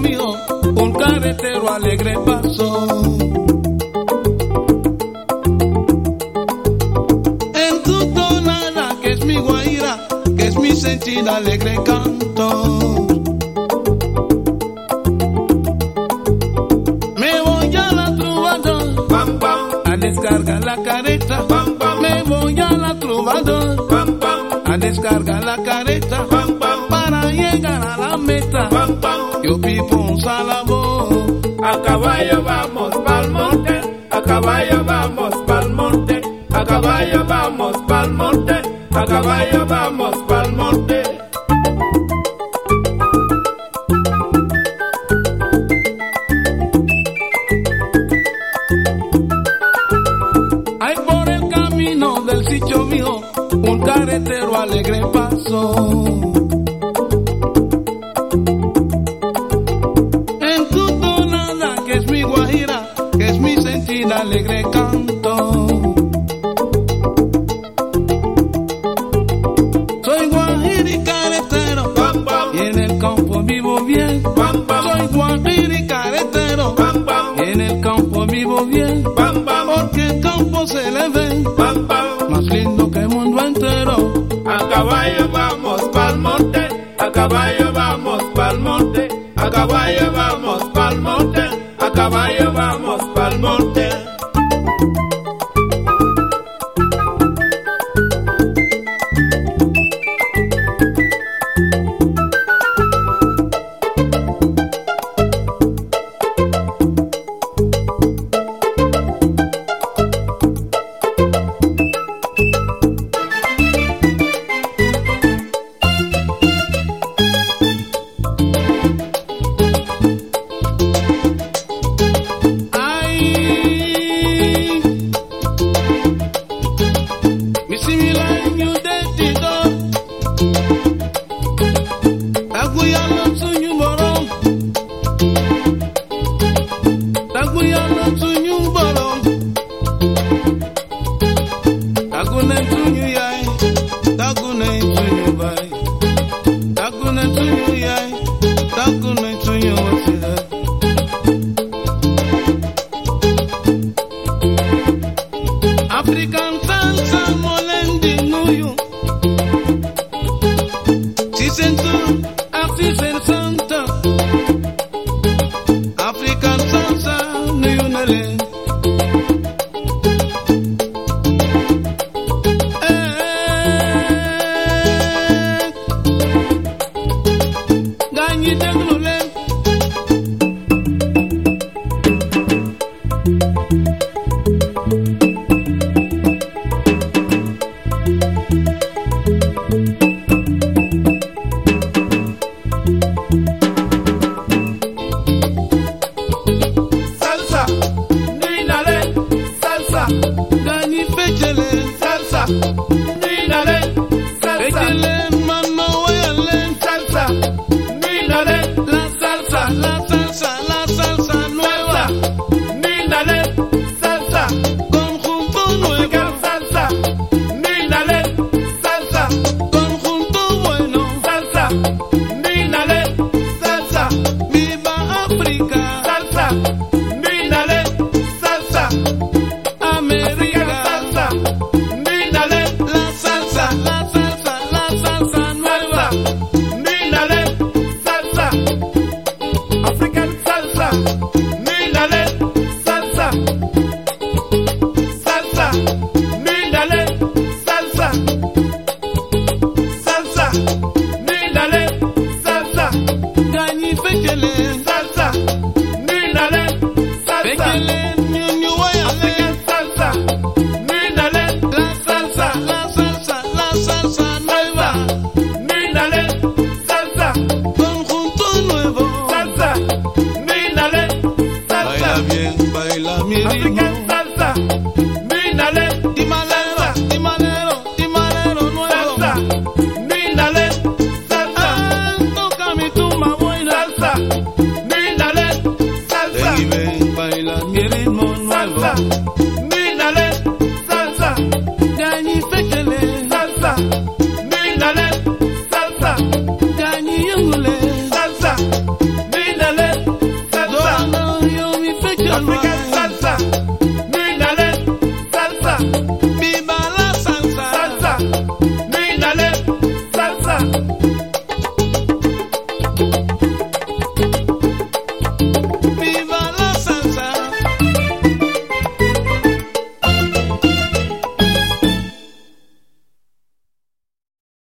mío, un carretero alegre pasó. En tu tonada, que es mi guaira, que es mi sentida alegre canto. Me voy a la trovador, Pam, pam, a descargar la careta. pam, pam, Me voy a la trovador, pam, pam, a descargar la careta. A la meta, yo pipo un salabón. A caballo vamos pa'l monte, a caballo vamos pa'l monte, a caballo vamos pa'l monte, a caballo vamos pa'l monte. Hay por el camino del sitio mío un carretero alegre pasó. Soy pam, y en el campo vivo bien. pam, Porque el campo se le ve más lindo que el mundo entero. A caballo vamos pa'l monte, a caballo vamos pa'l monte, a caballo vamos pa'l monte, a caballo vamos pa'l monte. Salsa, nuy bien, baila mi ritmo, African salsa,